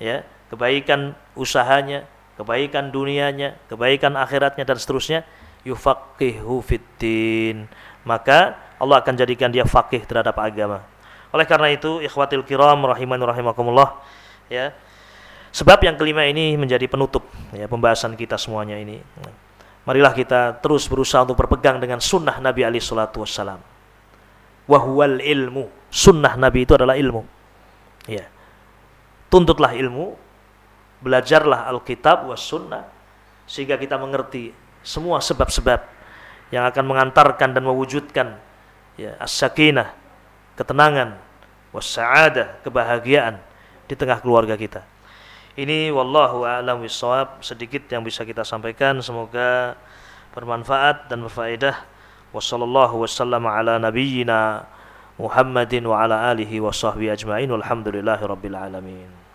ya, kebaikan usahanya, kebaikan dunianya, kebaikan akhiratnya dan seterusnya, yufaqihu fiddin. Maka Allah akan jadikan dia fakih terhadap agama. Oleh karena itu, ikhwatil kiram rahiman rahimakumullah, ya. Sebab yang kelima ini menjadi penutup ya pembahasan kita semuanya ini. Marilah kita terus berusaha untuk berpegang dengan sunnah Nabi Ali Shallallahu Wasallam. Wahwal ilmu. Sunnah Nabi itu adalah ilmu. Ya. Tuntutlah ilmu, belajarlah Alkitab was sunnah sehingga kita mengerti semua sebab-sebab yang akan mengantarkan dan mewujudkan ya as-sakinah, ketenangan, was-sa'adah, kebahagiaan di tengah keluarga kita. Ini wallahu a'lam bishawab sedikit yang bisa kita sampaikan semoga bermanfaat dan berfaedah. Wassallallahu wasallam ala nabiyyina Muhammadin wa ala alihi wa sahbihi ajma'in walhamdulillahi alamin.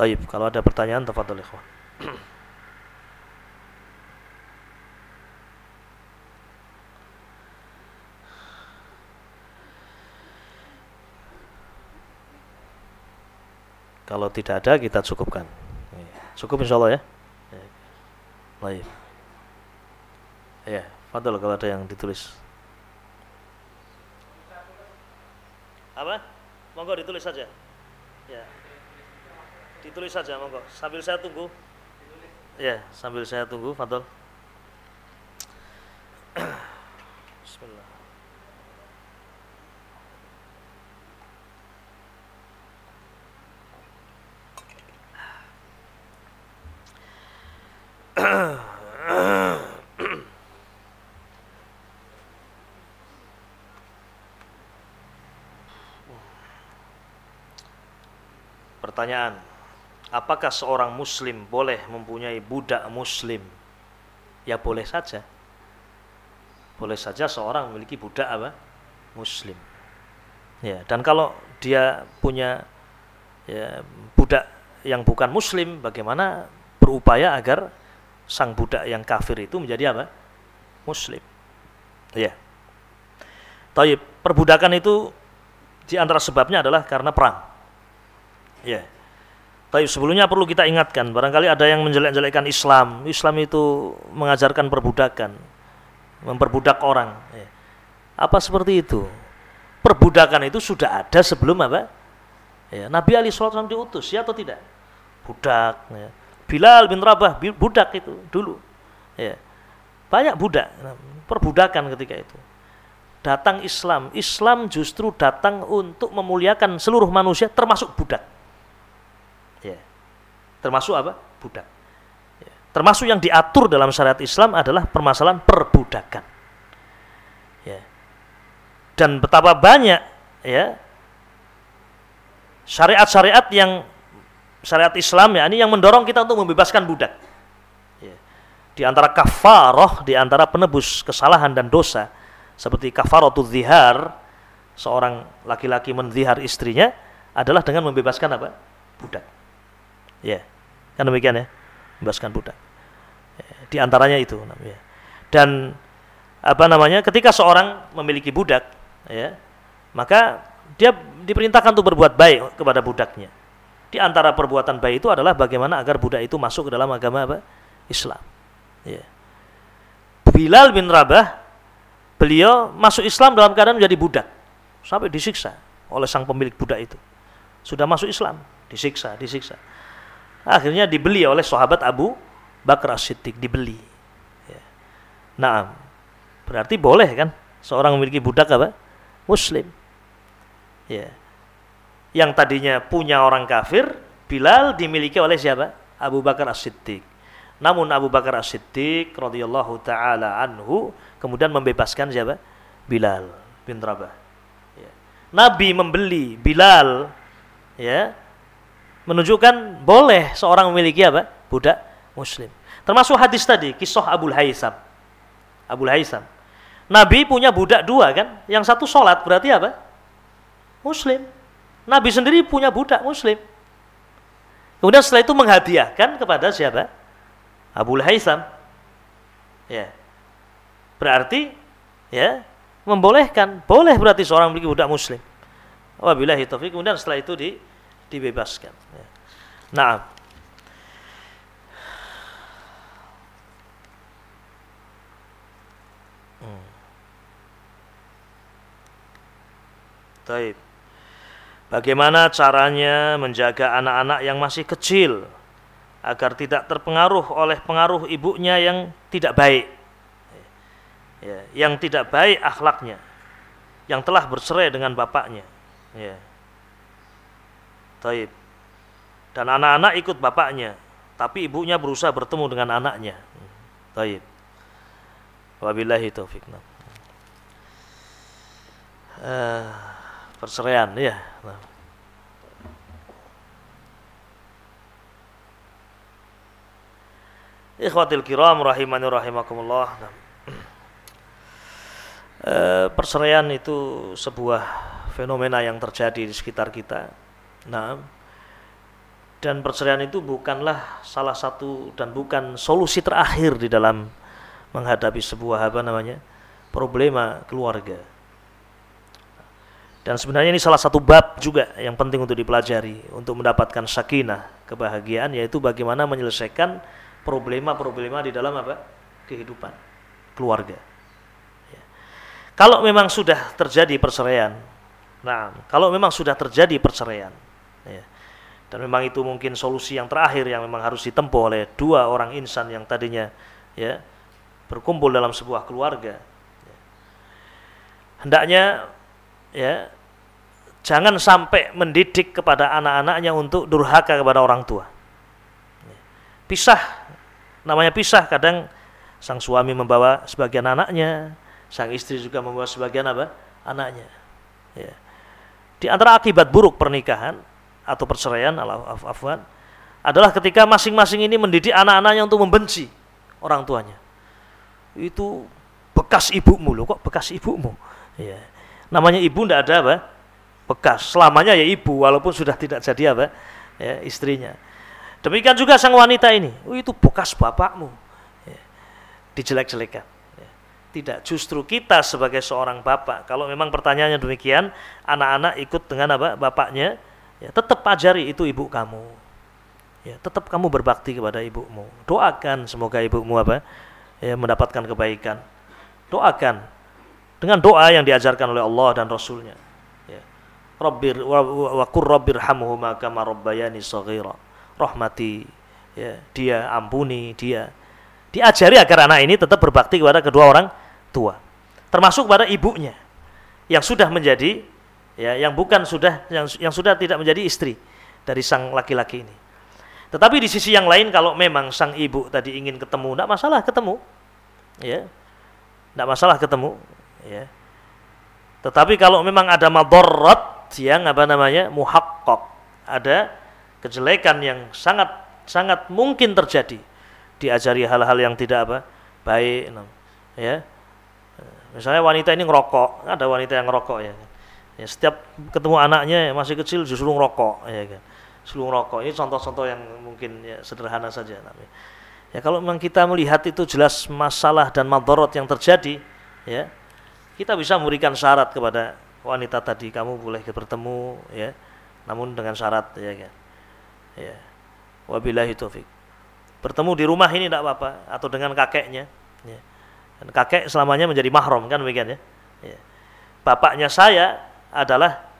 Taib, kalau ada pertanyaan tafadhol ikhwan. Kalau tidak ada kita cukupkan. Cukup insya Allah ya. Baik. Ya, fadol kalau ada yang ditulis. Apa? Monggo ditulis saja. Ditulis saja monggo. Sambil saya tunggu. Ya, sambil saya tunggu, Fadol. Bismillah. Pertanyaan apakah seorang muslim boleh mempunyai budak muslim? Ya boleh saja. Boleh saja seorang memiliki budak apa? Muslim. Ya, dan kalau dia punya ya, budak yang bukan muslim, bagaimana berupaya agar sang budak yang kafir itu menjadi apa? Muslim. Ya. Tapi perbudakan itu di antara sebabnya adalah karena perang. Ya tapi sebelumnya perlu kita ingatkan, barangkali ada yang menjelek-jelekkan Islam. Islam itu mengajarkan perbudakan, memperbudak orang. Ya. Apa seperti itu? Perbudakan itu sudah ada sebelum apa? Ya, Nabi Ali SAW diutus, ya atau tidak? Budak. Ya. Bilal bin Rabah, budak itu dulu. Ya. Banyak budak, perbudakan ketika itu. Datang Islam, Islam justru datang untuk memuliakan seluruh manusia termasuk budak termasuk apa? Budak. Ya. Termasuk yang diatur dalam syariat Islam adalah permasalahan perbudakan. Ya. Dan betapa banyak ya syariat-syariat yang syariat Islam ya ini yang mendorong kita untuk membebaskan budak. Ya. Di antara kafaroh, di antara penebus kesalahan dan dosa seperti kafarotul zihar, seorang laki-laki menzihar istrinya adalah dengan membebaskan apa? Budak. Ya. Kan demikian ya. Membebaskan budak. Ya, di antaranya itu namanya. Dan apa namanya? Ketika seorang memiliki budak, ya, maka dia diperintahkan untuk berbuat baik kepada budaknya. Di antara perbuatan baik itu adalah bagaimana agar budak itu masuk ke dalam agama apa? Islam. Ya. Bilal bin Rabah beliau masuk Islam dalam keadaan menjadi budak sampai disiksa oleh sang pemilik budak itu. Sudah masuk Islam, disiksa, disiksa. Akhirnya dibeli oleh sahabat Abu Bakar As-Siddiq, dibeli. Ya. Nah, berarti boleh kan seorang memiliki budak apa? Muslim. Ya. Yang tadinya punya orang kafir, Bilal dimiliki oleh siapa? Abu Bakar As-Siddiq. Namun Abu Bakar As-Siddiq radhiyallahu taala anhu kemudian membebaskan siapa? Bilal bin Rabah. Ya. Nabi membeli Bilal ya menunjukkan boleh seorang memiliki apa? budak muslim. Termasuk hadis tadi, kisah Abul Haisam. Abul Haisam. Nabi punya budak dua kan, yang satu sholat berarti apa? Muslim. Nabi sendiri punya budak muslim. Kemudian setelah itu menghadiahkan kepada siapa? Abul Haisam. Ya. Berarti ya membolehkan, boleh berarti seorang memiliki budak muslim. Wabillahi taufik. Kemudian setelah itu di, dibebaskan. Nah, hmm. Bagaimana caranya menjaga anak-anak yang masih kecil agar tidak terpengaruh oleh pengaruh ibunya yang tidak baik, ya, yang tidak baik akhlaknya, yang telah bercerai dengan bapaknya. Ya. Taib. Dan anak-anak ikut bapaknya, tapi ibunya berusaha bertemu dengan anaknya. Taib. Wabillahi taufiq. Uh, perceraian ya. Nah. Ikhwatil kiram rahimani rahimakumullah. Nah. Perceraian itu sebuah fenomena yang terjadi di sekitar kita. Nah, dan perceraian itu bukanlah salah satu dan bukan solusi terakhir di dalam menghadapi sebuah apa namanya problema keluarga. Dan sebenarnya ini salah satu bab juga yang penting untuk dipelajari untuk mendapatkan sakinah, kebahagiaan yaitu bagaimana menyelesaikan problema-problema di dalam apa? kehidupan keluarga. Ya. Kalau memang sudah terjadi perceraian, nah kalau memang sudah terjadi perceraian, ya, dan memang itu mungkin solusi yang terakhir yang memang harus ditempuh oleh dua orang insan yang tadinya ya berkumpul dalam sebuah keluarga. Ya. Hendaknya ya jangan sampai mendidik kepada anak-anaknya untuk durhaka kepada orang tua. Pisah, namanya pisah. Kadang sang suami membawa sebagian anaknya, sang istri juga membawa sebagian apa? Anaknya. Ya. Di antara akibat buruk pernikahan atau perceraian, afwan, adalah ketika masing-masing ini mendidik anak-anaknya untuk membenci orang tuanya. Itu bekas ibumu loh, kok bekas ibumu? Ya namanya ibu tidak ada apa bekas. Selamanya ya ibu walaupun sudah tidak jadi apa ya istrinya. Demikian juga sang wanita ini. Oh, itu bekas bapakmu. Ya, dijelek-jelekan. Ya. tidak justru kita sebagai seorang bapak kalau memang pertanyaannya demikian anak-anak ikut dengan apa bapaknya ya tetap ajari itu ibu kamu ya tetap kamu berbakti kepada ibumu doakan semoga ibumu apa ya mendapatkan kebaikan doakan dengan doa yang diajarkan oleh Allah dan Rasulnya. Ya. Rabbir wa, wa kur rabbir hamhuma kama rabbayani saghira. Rahmati ya, dia ampuni dia. Diajari agar anak ini tetap berbakti kepada kedua orang tua. Termasuk pada ibunya yang sudah menjadi ya yang bukan sudah yang yang sudah tidak menjadi istri dari sang laki-laki ini. Tetapi di sisi yang lain kalau memang sang ibu tadi ingin ketemu, tidak masalah ketemu. Ya. Tidak masalah ketemu ya. Tetapi kalau memang ada madorot yang apa namanya muhakkok, ada kejelekan yang sangat sangat mungkin terjadi, diajari hal-hal yang tidak apa baik, ya. Misalnya wanita ini ngerokok, ada wanita yang ngerokok ya. Ya setiap ketemu anaknya masih kecil justru ngerokok, ya kan. Justru ngerokok. Ini contoh-contoh yang mungkin ya, sederhana saja. Ya kalau memang kita melihat itu jelas masalah dan madorot yang terjadi, ya kita bisa memberikan syarat kepada wanita tadi kamu boleh bertemu ya namun dengan syarat ya kan ya wabillahi taufik bertemu di rumah ini tidak apa-apa atau dengan kakeknya ya. dan kakek selamanya menjadi mahram kan demikian ya. ya bapaknya saya adalah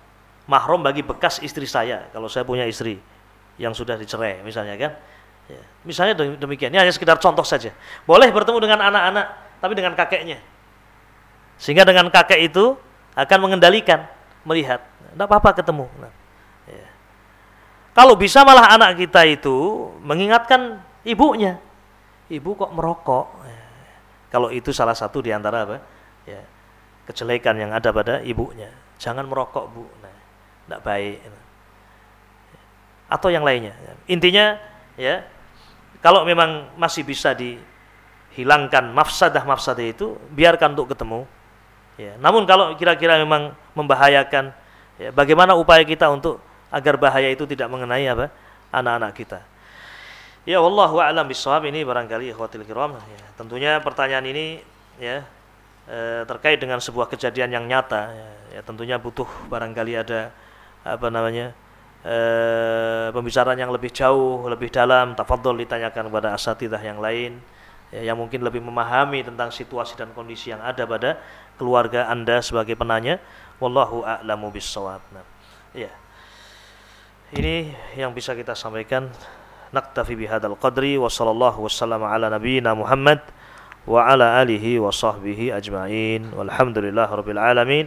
mahram bagi bekas istri saya kalau saya punya istri yang sudah dicerai misalnya kan ya. misalnya demikian ini hanya sekedar contoh saja boleh bertemu dengan anak-anak tapi dengan kakeknya sehingga dengan kakek itu akan mengendalikan, melihat. Tidak apa-apa ketemu. Nah, ya. Kalau bisa malah anak kita itu mengingatkan ibunya. Ibu kok merokok? Ya. Kalau itu salah satu di antara apa? Ya, kejelekan yang ada pada ibunya. Jangan merokok, Bu. Nah, tidak baik. Atau yang lainnya. Intinya, ya, kalau memang masih bisa dihilangkan mafsadah-mafsadah itu, biarkan untuk ketemu. Ya. Namun kalau kira-kira memang membahayakan, ya, bagaimana upaya kita untuk agar bahaya itu tidak mengenai apa anak-anak kita. Ya Allah a'lam bishawab ini barangkali ikhwatil kiram. Ya, tentunya pertanyaan ini ya e, terkait dengan sebuah kejadian yang nyata ya, ya tentunya butuh barangkali ada apa namanya e, pembicaraan yang lebih jauh, lebih dalam, tafadhol ditanyakan kepada asatidah yang lain ya, yang mungkin lebih memahami tentang situasi dan kondisi yang ada pada keluarga Anda sebagai penanya. Wallahu a'lamu bishawab. Nah, ya. Ini yang bisa kita sampaikan naktafi bihadzal qadri wa sallallahu wasallam ala nabiyyina Muhammad wa ala alihi wa sahbihi ajma'in walhamdulillahi rabbil alamin